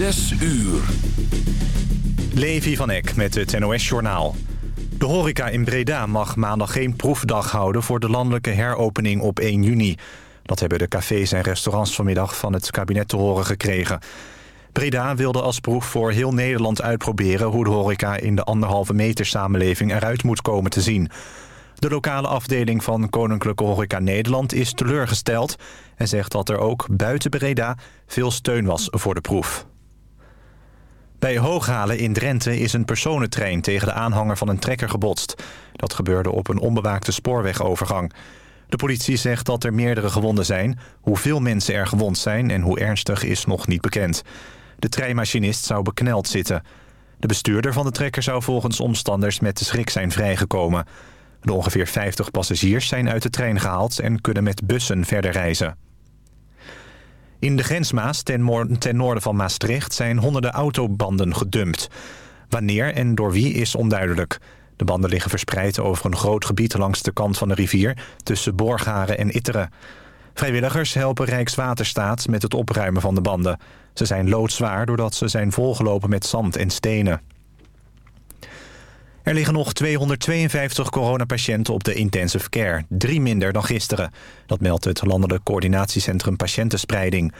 Zes uur. Levi van Eck met het NOS-journaal. De horeca in Breda mag maandag geen proefdag houden... voor de landelijke heropening op 1 juni. Dat hebben de cafés en restaurants vanmiddag van het kabinet te horen gekregen. Breda wilde als proef voor heel Nederland uitproberen... hoe de horeca in de anderhalve meter samenleving eruit moet komen te zien. De lokale afdeling van Koninklijke Horeca Nederland is teleurgesteld... en zegt dat er ook buiten Breda veel steun was voor de proef. Bij Hooghalen in Drenthe is een personentrein tegen de aanhanger van een trekker gebotst. Dat gebeurde op een onbewaakte spoorwegovergang. De politie zegt dat er meerdere gewonden zijn. Hoeveel mensen er gewond zijn en hoe ernstig is nog niet bekend. De treinmachinist zou bekneld zitten. De bestuurder van de trekker zou volgens omstanders met de schrik zijn vrijgekomen. De ongeveer 50 passagiers zijn uit de trein gehaald en kunnen met bussen verder reizen. In de grensmaas ten, noorden van Maastricht zijn honderden autobanden gedumpt. Wanneer en door wie is onduidelijk. De banden liggen verspreid over een groot gebied langs de kant van de rivier... tussen Borgaren en Itteren. Vrijwilligers helpen Rijkswaterstaat met het opruimen van de banden. Ze zijn loodzwaar doordat ze zijn volgelopen met zand en stenen. Er liggen nog 252 coronapatiënten op de intensive care. Drie minder dan gisteren. Dat meldt het Landelijk Coördinatiecentrum Patiëntenspreiding.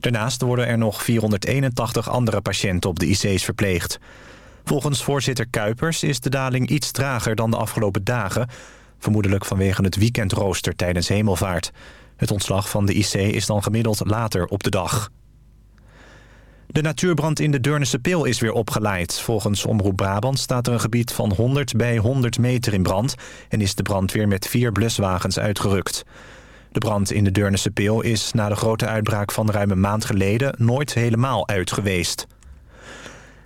Daarnaast worden er nog 481 andere patiënten op de IC's verpleegd. Volgens voorzitter Kuipers is de daling iets trager dan de afgelopen dagen. Vermoedelijk vanwege het weekendrooster tijdens hemelvaart. Het ontslag van de IC is dan gemiddeld later op de dag. De natuurbrand in de Deurnse Peel is weer opgeleid. Volgens Omroep Brabant staat er een gebied van 100 bij 100 meter in brand... en is de brand weer met vier bluswagens uitgerukt. De brand in de Deurnse Peel is na de grote uitbraak van ruim een maand geleden... nooit helemaal uit geweest.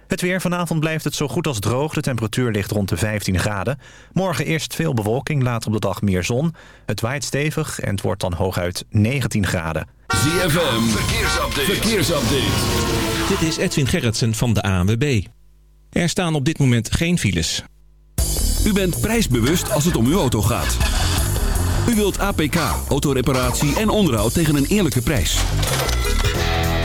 Het weer vanavond blijft het zo goed als droog. De temperatuur ligt rond de 15 graden. Morgen eerst veel bewolking, later op de dag meer zon. Het waait stevig en het wordt dan hooguit 19 graden. ZFM, verkeersupdate. verkeersupdate. Dit is Edwin Gerritsen van de ANWB. Er staan op dit moment geen files. U bent prijsbewust als het om uw auto gaat. U wilt APK, autoreparatie en onderhoud tegen een eerlijke prijs.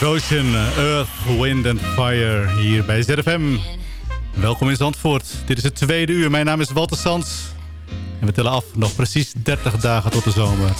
Devotion, Earth, Wind and Fire hier bij ZFM. Welkom in Zandvoort. Dit is het tweede uur. Mijn naam is Walter Sands. En we tellen af nog precies 30 dagen tot de zomer.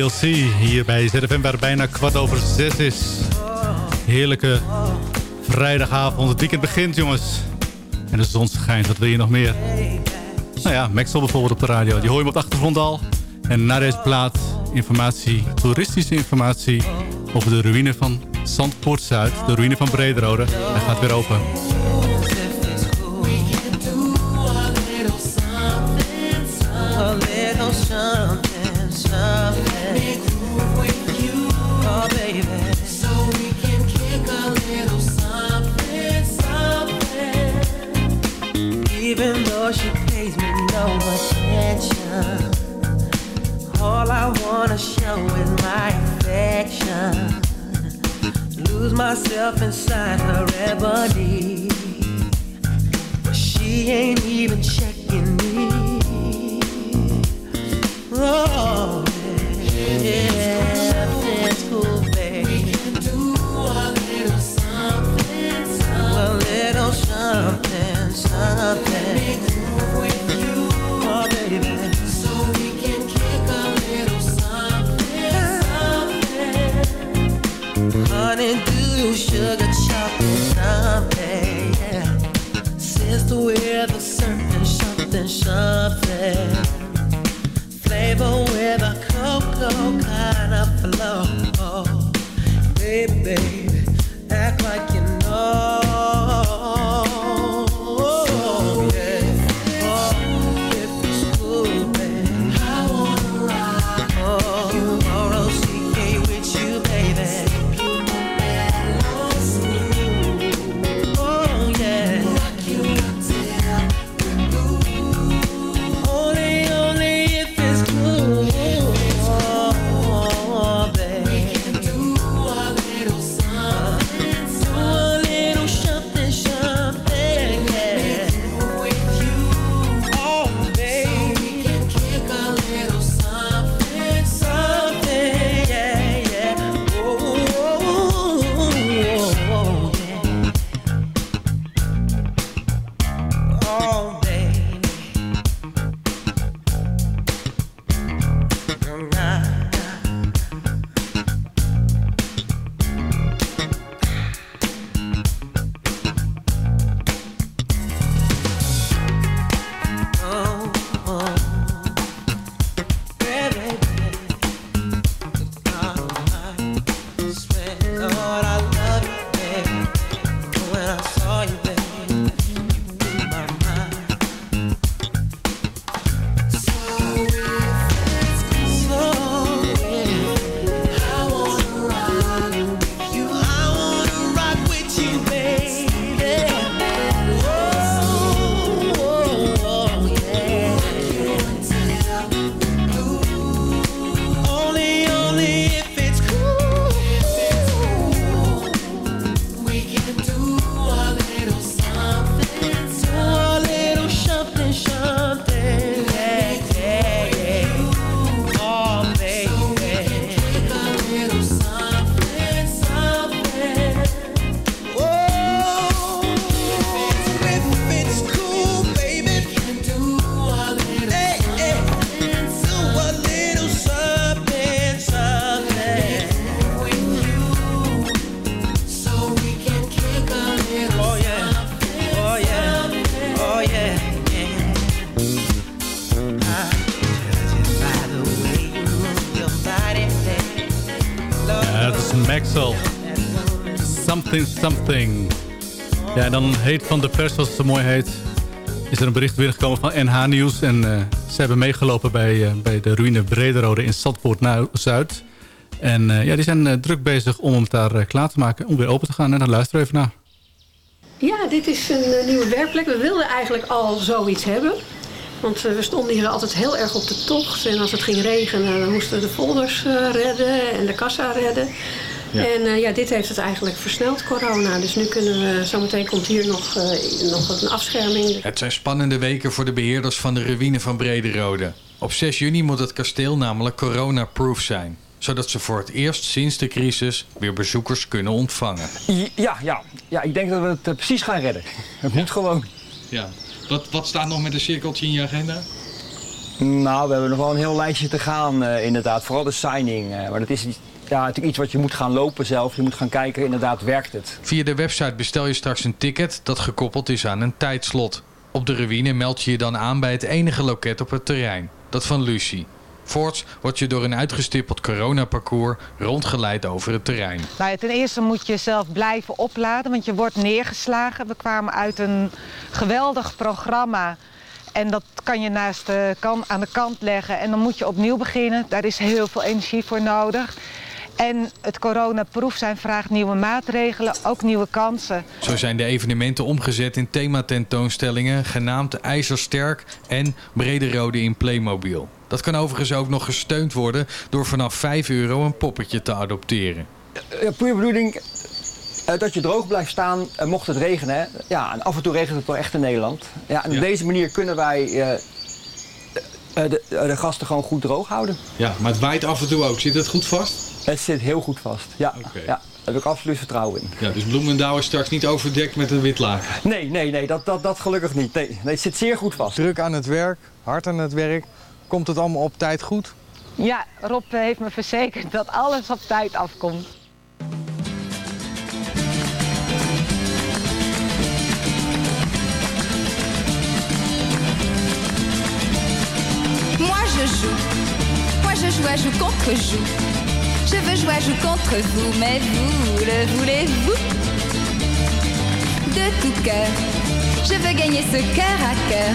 TLC hier bij ZFM waar het bijna kwart over zes is. Heerlijke vrijdagavond. Het weekend begint jongens. En de zon schijnt, wat wil je nog meer? Nou ja, Maxwell bijvoorbeeld op de radio. Die hoor je op de achtergrond al. En na deze plaat informatie, toeristische informatie... over de ruïne van Zandpoort-Zuid. De ruïne van Brederode. Hij gaat weer open. All I wanna show is my affection. Lose myself inside her ebony. But she ain't even checking me. Oh, sugar chocolate, something, yeah. Sister with a certain something, something flavor with a cocoa kind of flow. Baby, baby, heet van de pers, zoals het zo mooi heet... is er een bericht binnengekomen van NH Nieuws. En eh, ze hebben meegelopen bij, eh, bij de ruïne Brederode in Zandpoort Nou- Zuid. En eh, ja, die zijn druk bezig om hem daar klaar te maken... om weer open te gaan. En we even naar. Ja, dit is een nieuwe werkplek. We wilden eigenlijk al zoiets hebben. Want we stonden hier altijd heel erg op de tocht. En als het ging regenen, dan moesten we de folders redden en de kassa redden. Ja. En eh, ja, dit heeft het eigenlijk versneld, corona. Dus nu kunnen we, zometeen komt hier nog, eh, nog een afscherming. Het zijn spannende weken voor de beheerders van de ruïne van Brederode. Op 6 juni moet het kasteel namelijk corona-proof zijn. Zodat ze voor het eerst sinds de crisis weer bezoekers kunnen ontvangen. Ja, ja, ja, ik denk dat we het eh, precies gaan redden. Het moet gewoon. Ja. Wat, wat staat nog met een cirkeltje in je agenda? Nou, we hebben nog wel een heel lijstje te gaan, eh, inderdaad. Vooral de signing. eh, maar dat is iets- ja, natuurlijk iets wat je moet gaan lopen zelf. Je moet gaan kijken, inderdaad, werkt het? Via de website bestel je straks een ticket dat gekoppeld is aan een tijdslot. Op de ruïne meld je je dan aan bij het enige loket op het terrein, dat van Lucie. Voorts word je door een uitgestippeld coronaparcours rondgeleid over het terrein. Nou ja, ten eerste moet je jezelf blijven opladen, want je wordt neergeslagen. We kwamen uit een geweldig programma. En dat kan je naast de kan, aan de kant leggen en dan moet je opnieuw beginnen. Daar is heel veel energie voor nodig. En het coronaproef zijn vraagt nieuwe maatregelen, ook nieuwe kansen. Zo zijn de evenementen omgezet in thematentoonstellingen genaamd IJzersterk en Brederode in Playmobil. Dat kan overigens ook nog gesteund worden door vanaf 5 euro een poppetje te adopteren. Ja, puur bedoeling eh, dat je droog blijft staan eh, mocht het regenen. Hè? Ja, en af en toe regent het wel echt in Nederland. Ja, en op deze manier kunnen wij eh, eh, de, de gasten gewoon goed droog houden. Ja, maar het waait af en toe ook. Zit het goed vast? Het zit heel goed vast, ja. ja daar heb ik absoluut vertrouwen in. Ja, dus Bloemendaal is straks niet overdekt met een wit laken. Nee, nee, nee, dat, dat, dat gelukkig niet. Nee, nee, het zit zeer goed vast. Druk aan het werk, hard aan het werk. Komt het allemaal op tijd goed? Ja, Rob heeft me verzekerd dat alles op tijd afkomt. Moi je joue, moi je joue à joue contre joue. Je veux jouer à joue contre vous, mais vous le voulez-vous? De tout cœur, je veux gagner ce cœur à cœur.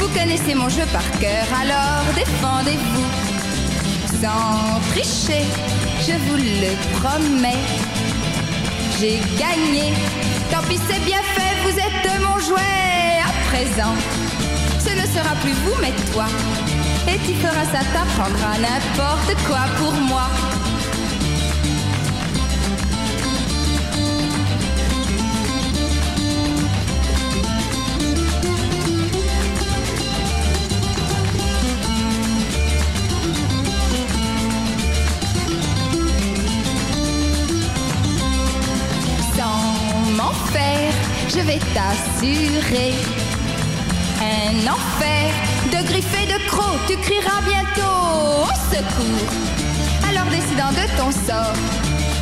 Vous connaissez mon jeu par cœur, alors défendez-vous. Sans tricher, je vous le promets. J'ai gagné, tant pis c'est bien fait, vous êtes mon jouet à présent. Ce ne sera plus vous mais toi. Et tu feras ça t'apprendra n'importe quoi pour moi. Je vais t'assurer un enfer et de crocs. Tu crieras bientôt au secours. Alors décidant de ton sort,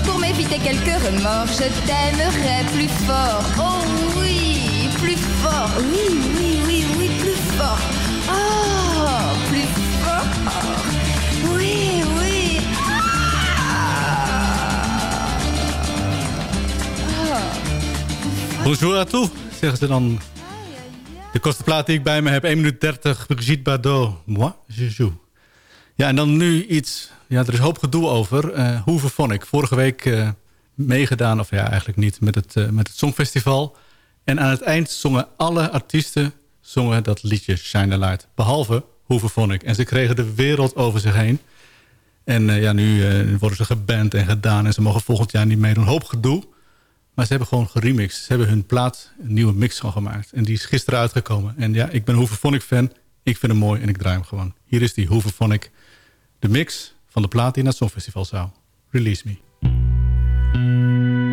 pour m'éviter quelques remords, je t'aimerai plus fort. Oh oui, plus fort. Oui, oui, oui, oui, plus fort. Oh, plus fort. Oui, oui. Bonjour à tous. De kortste plaat die ik bij me heb, 1 minuut 30, Brigitte Bardot. Moi, je joue. Ja, en dan nu iets, ja, er is hoop gedoe over. eh Hoeve Phonic, vorige week eh, meegedaan, of ja, eigenlijk niet, met het, eh, met het Songfestival. En aan het eind zongen alle artiesten zongen dat liedje Shine a Light. Behalve Hoeve Phonic. En ze kregen de wereld over zich heen. En ja, nu worden ze geband en gedaan. En ze mogen volgend jaar niet meedoen. Hoop gedoe. Maar ze hebben gewoon geremixed. Ze hebben hun plaat een nieuwe mix van gemaakt. En die is gisteren uitgekomen. En ja, ik ben een Hooverphonic fan. Ik vind hem mooi en ik draai hem gewoon. Hier is die Hooverphonic. De mix van de plaat die naar het Songfestival zou. Release Me.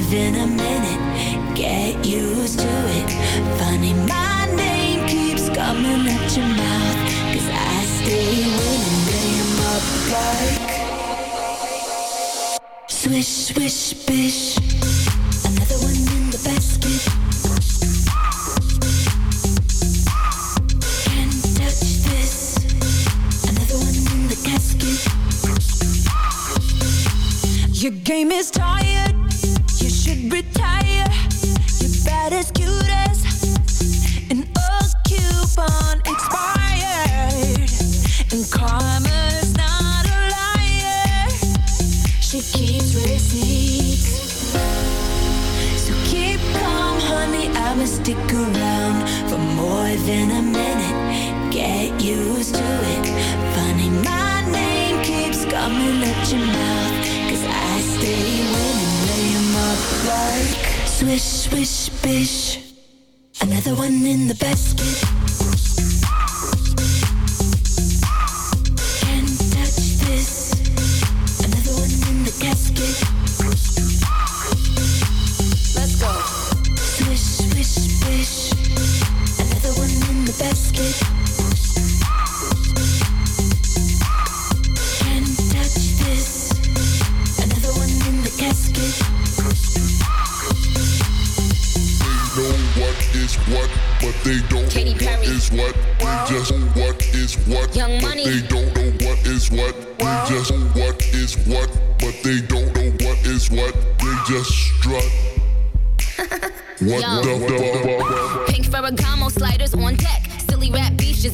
Than a minute. Get used to it. Funny, my name keeps coming at your mouth. Cause I stay winning, name up like. Swish, swish, bish. Bish bush another one in the basket.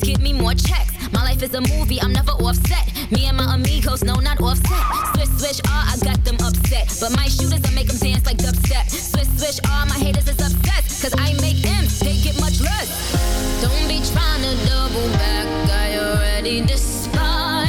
Give me more checks. My life is a movie, I'm never offset. Me and my amigos, no, not offset. Swish, swish, ah, I got them upset. But my shooters, I make them dance like dubstep. Swish, swish, ah, my haters is obsessed. Cause I make them, they get much less. Don't be trying to double back, I already despise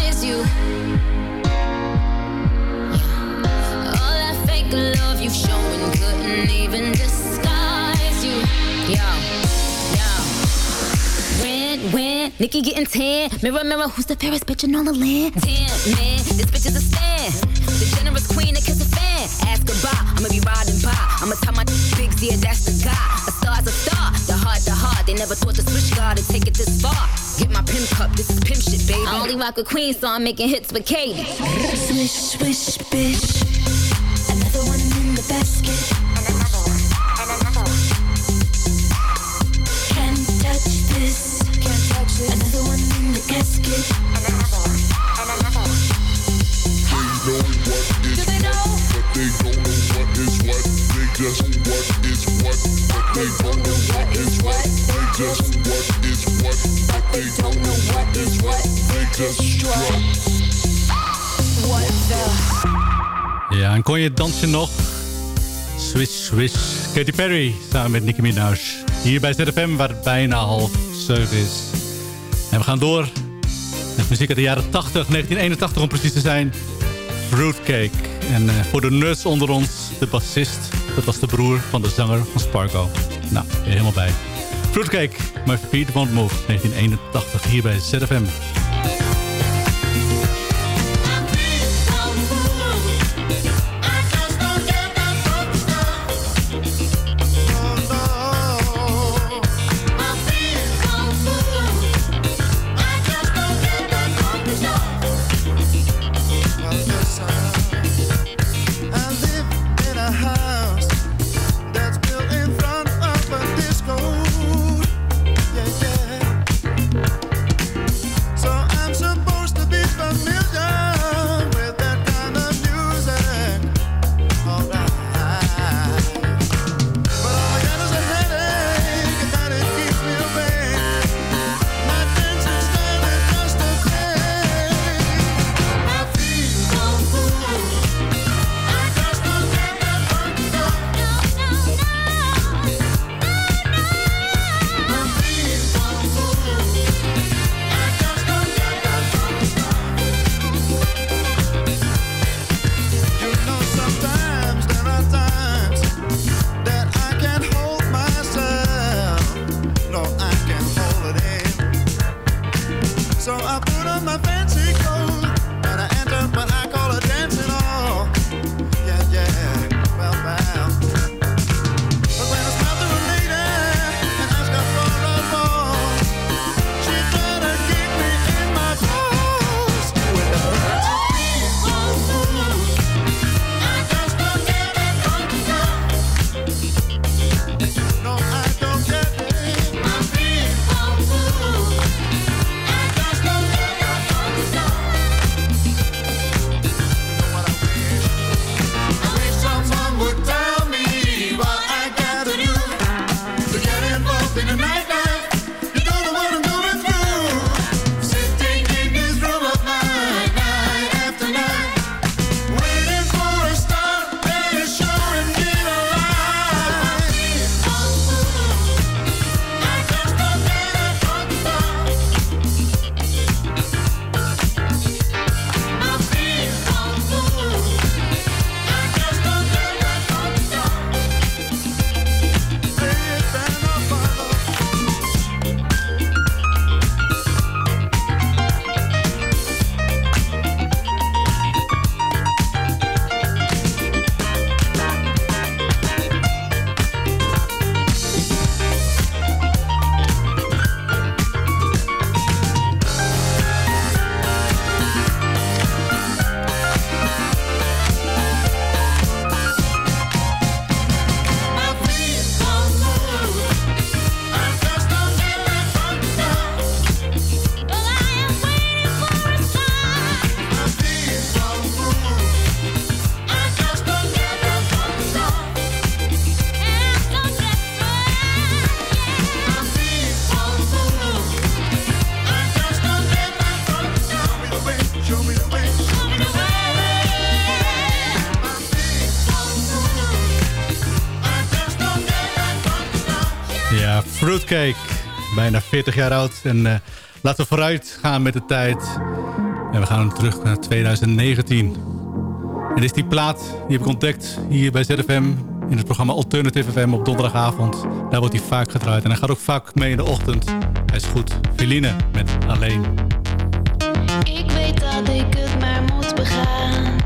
When, when, Nikki getting tan. Mirror, mirror, who's the fairest bitch in all the land? Tan, man, this bitch is a stand. The generous queen that kiss a fan. Ask goodbye, I'ma be riding by. I'ma tell my big yeah, that's the guy. A star's a star, the heart, the heart. They never thought the switch guard to take it this far. Get my pimp cup, this is pimp shit, baby. I only rock with queen, so I'm making hits with Katie. Swish, swish, bish. Another one in the basket. Ja, en kon je dansje nog? Swish, swish. Katy Perry samen met Nicki Minaj. Hier bij ZFM, waar het bijna half zeven is. En we gaan door met muziek uit de jaren 80, 1981 om precies te zijn. Fruitcake. En eh, voor de nerds onder ons, de bassist. Dat was de broer van de zanger van Spargo. Nou, helemaal bij. Fruitcake, My Feet Won't Move, 1981, hier bij ZFM. 40 jaar oud. En eh, laten we vooruit gaan met de tijd. En we gaan terug naar 2019. En dit is die plaat, die heb ik ontdekt hier bij ZFM. In het programma Alternative FM op donderdagavond. Daar wordt hij vaak gedraaid. En hij gaat ook vaak mee in de ochtend. Hij is goed. Feline met Alleen. Ik weet dat ik het maar moet begaan.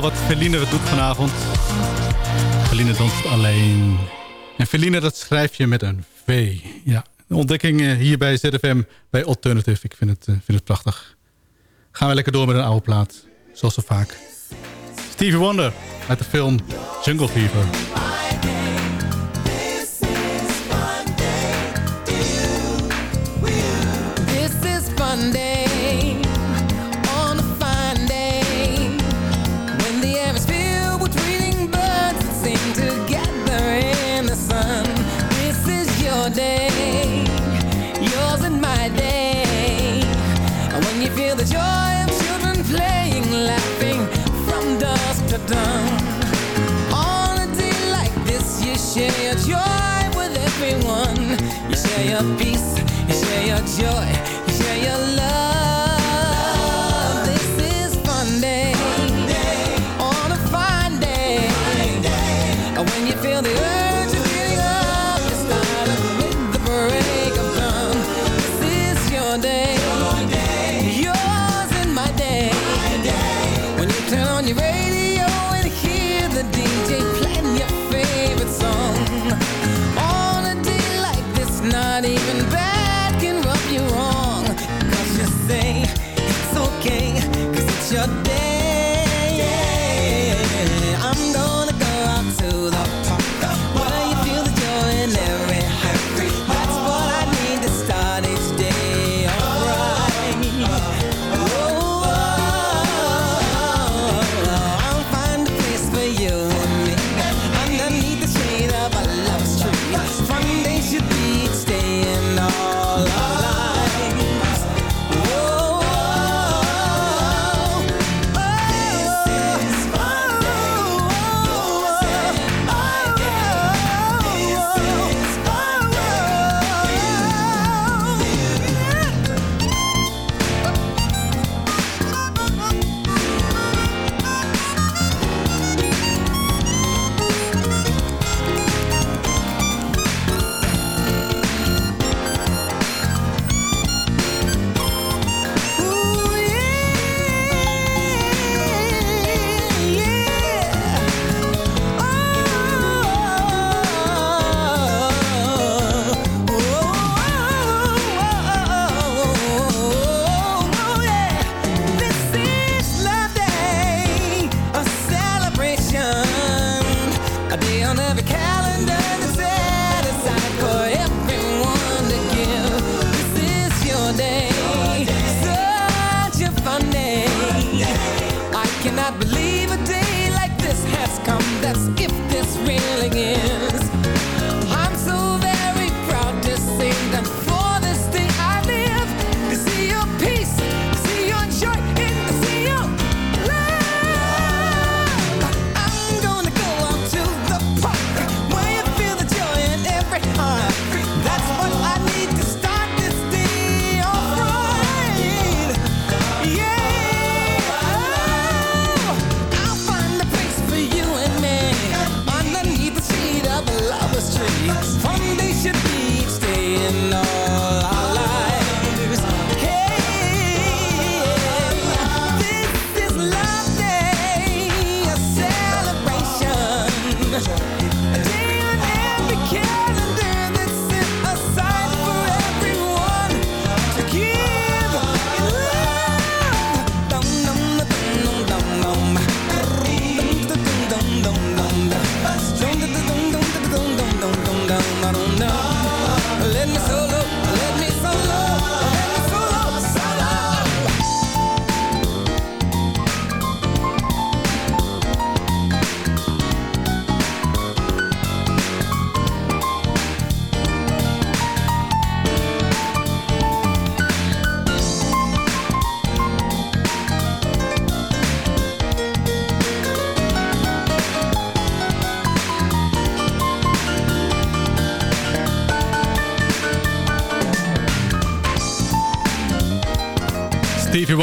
Wat Feline doet vanavond. Feline danst alleen. En Feline, dat schrijf je met een V. Ja, een ontdekking eh, hier bij ZFM, bij Alternative. Ik vind het, eh, vind het prachtig. Gaan we lekker door met een oude plaat. Zoals zo vaak. Stevie Wonder uit de film Jungle Fever. Your peace, you share your joy,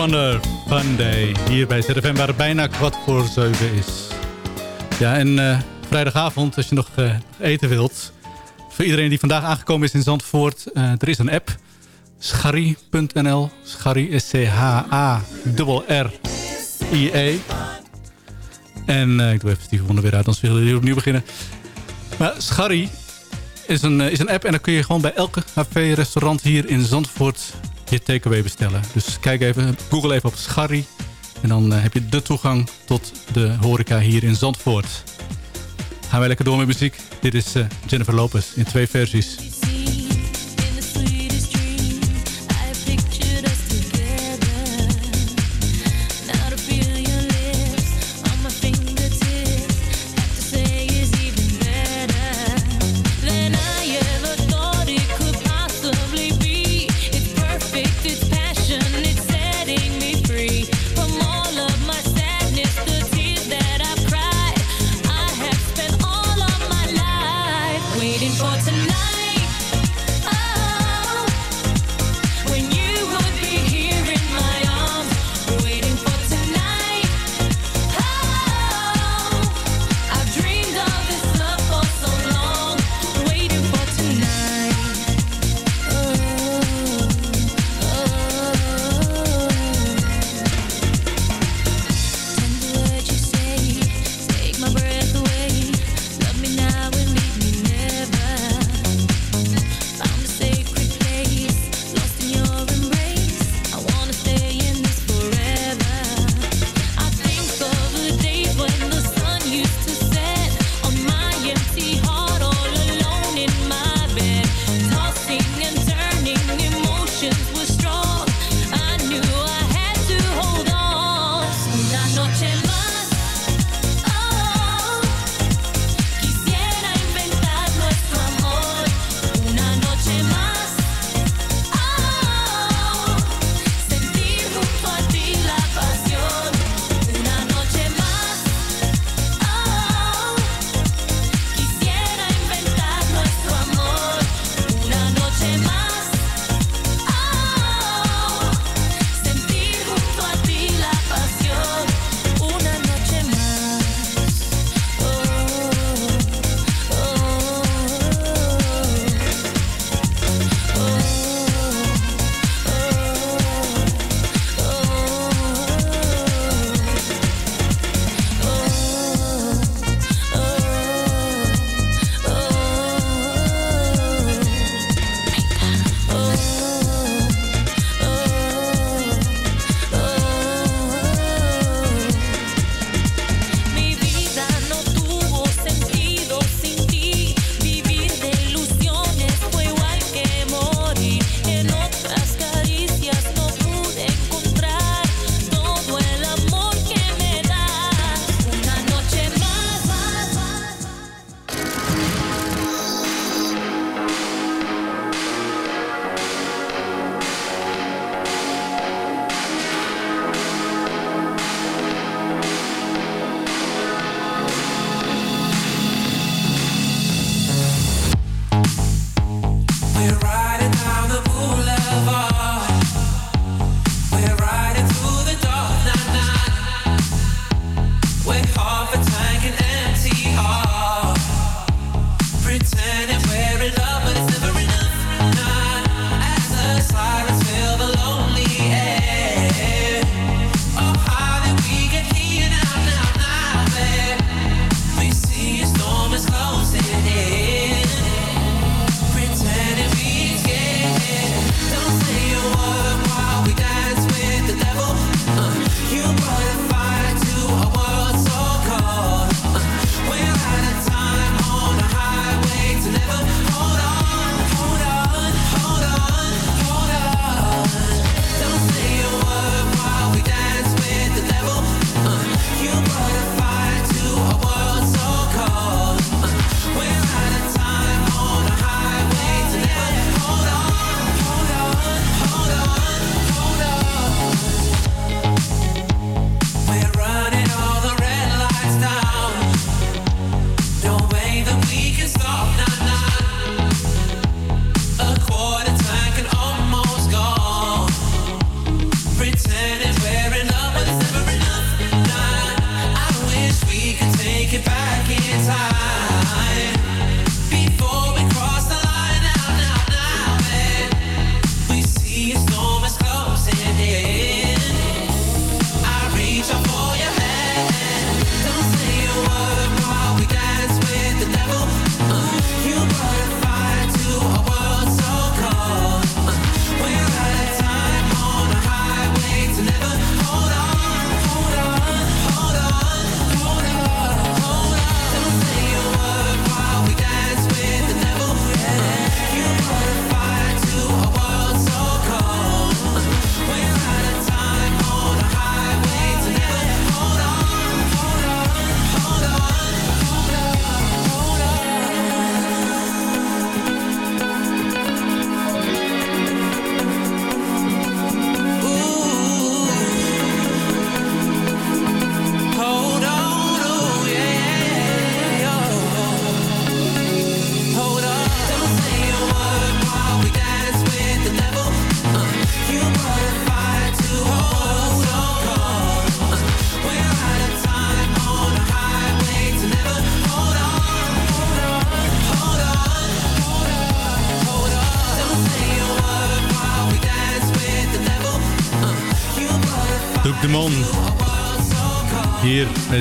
Wonder, Fun Day. Hier bij ZFM waar het bijna kwart voor zeven is. Ja, en eh, vrijdagavond, als je nog eh, eten wilt... voor iedereen die vandaag aangekomen is in Zandvoort... eh, er is een app, scharry.nl. Scharry, S-C-H-A-R-R-I-E. En eh, ik doe even Stevie Wonder weer uit, anders willen we hier opnieuw beginnen. Maar Scharry is een, is een app en dan kun je gewoon bij elke café, restaurant hier in Zandvoort je takeaway bestellen. Dus kijk even, google even op Scharry. En dan eh, heb je de toegang tot de horeca hier in Zandvoort. Gaan wij lekker door met muziek. Dit is eh, Jennifer Lopez in twee versies.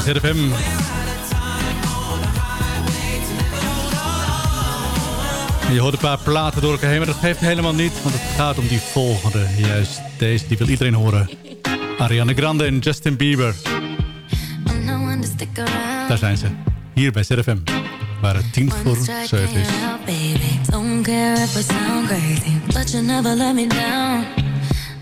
ZFM. Je hoort een paar platen door elkaar heen, maar dat geeft helemaal niet. Want het gaat om die volgende. Juist deze, die wil iedereen horen. Ariana Grande en Justin Bieber. Daar zijn ze. Hier bij ZFM. Waar het tien voor zeven is.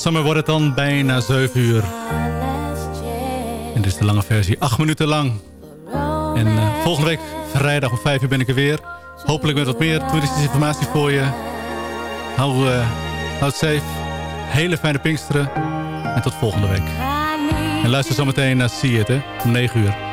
Summer wordt het dan bijna 7 uur. En dit is de lange versie, 8 minuten lang. En eh, volgende week, vrijdag om 5 uur ben ik er weer. Hopelijk met wat meer toeristische informatie voor je. Hou, eh, hou het safe. Hele fijne Pinksteren. En tot volgende week. En luister zometeen naar See It, hè, om 9 uur.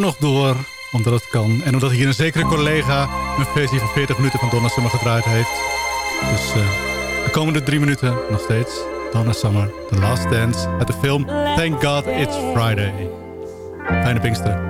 Nog door, omdat het kan. En omdat hier een zekere collega een versie van 40 minuten van Donna Summer gedraaid heeft. Dus eh, de komende drie minuten nog steeds. Donna Summer, The Last Dance uit de film Thank God It's Friday. Fijne Pinksteren.